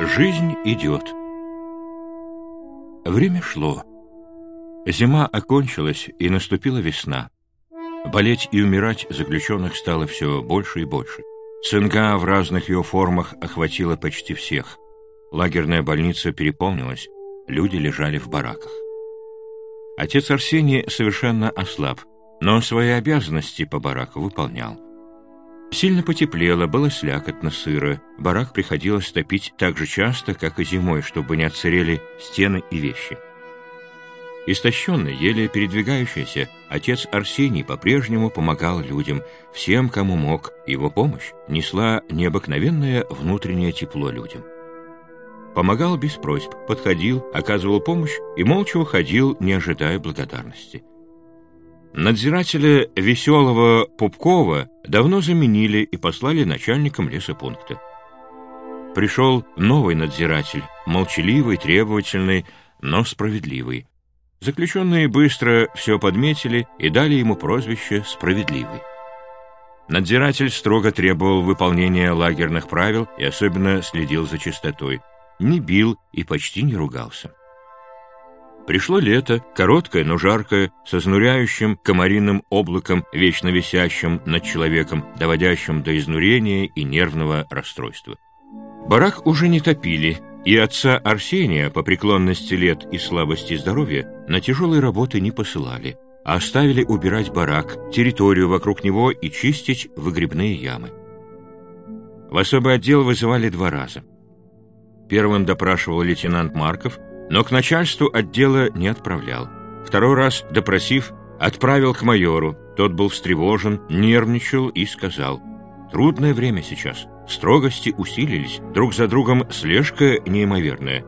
Жизнь идет. Время шло. Зима окончилась, и наступила весна. Болеть и умирать заключенных стало все больше и больше. Цинга в разных ее формах охватила почти всех. Лагерная больница переполнилась, люди лежали в бараках. Отец Арсений совершенно ослаб, но свои обязанности по бараку выполнял. Сильно потеплело, было слякотно сыро. Барак приходилось топить так же часто, как и зимой, чтобы не отсырели стены и вещи. Истощенный, еле передвигающийся, отец Арсений по-прежнему помогал людям, всем, кому мог. Его помощь несла необыкновенное внутреннее тепло людям. Помогал без просьб, подходил, оказывал помощь и молча уходил, не ожидая благодарности. Надзирателя веселого Пупкова давно заменили и послали начальником лесопункта. Пришел новый надзиратель, молчаливый, требовательный, но справедливый. Заключенные быстро все подметили и дали ему прозвище «Справедливый». Надзиратель строго требовал выполнения лагерных правил и особенно следил за чистотой. Не бил и почти не ругался. Пришло лето, короткое, но жаркое, со изнуряющим комариным облаком, вечно висящим над человеком, доводящим до изнурения и нервного расстройства. Барак уже не топили, и отца Арсения по преклонности лет и слабости здоровья на тяжелые работы не посылали, а оставили убирать барак, территорию вокруг него и чистить выгребные ямы. В особый отдел вызывали два раза. Первым допрашивал лейтенант Марков, но к начальству отдела не отправлял. Второй раз, допросив, отправил к майору. Тот был встревожен, нервничал и сказал, «Трудное время сейчас. Строгости усилились, друг за другом слежка неимоверная.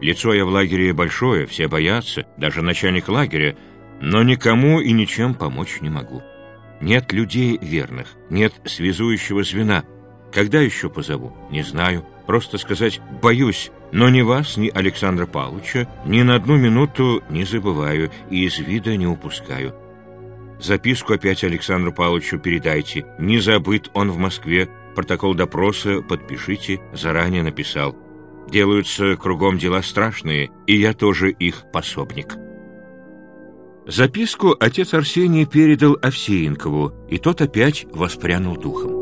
Лицо я в лагере большое, все боятся, даже начальник лагеря, но никому и ничем помочь не могу. Нет людей верных, нет связующего звена. Когда еще позову? Не знаю. Просто сказать «боюсь», но ни вас, ни Александра Павловича ни на одну минуту не забываю и из вида не упускаю. Записку опять Александру Павловичу передайте. Не забыт он в Москве. Протокол допроса подпишите, заранее написал. Делаются кругом дела страшные, и я тоже их пособник. Записку отец Арсений передал Овсеенкову, и тот опять воспрянул духом.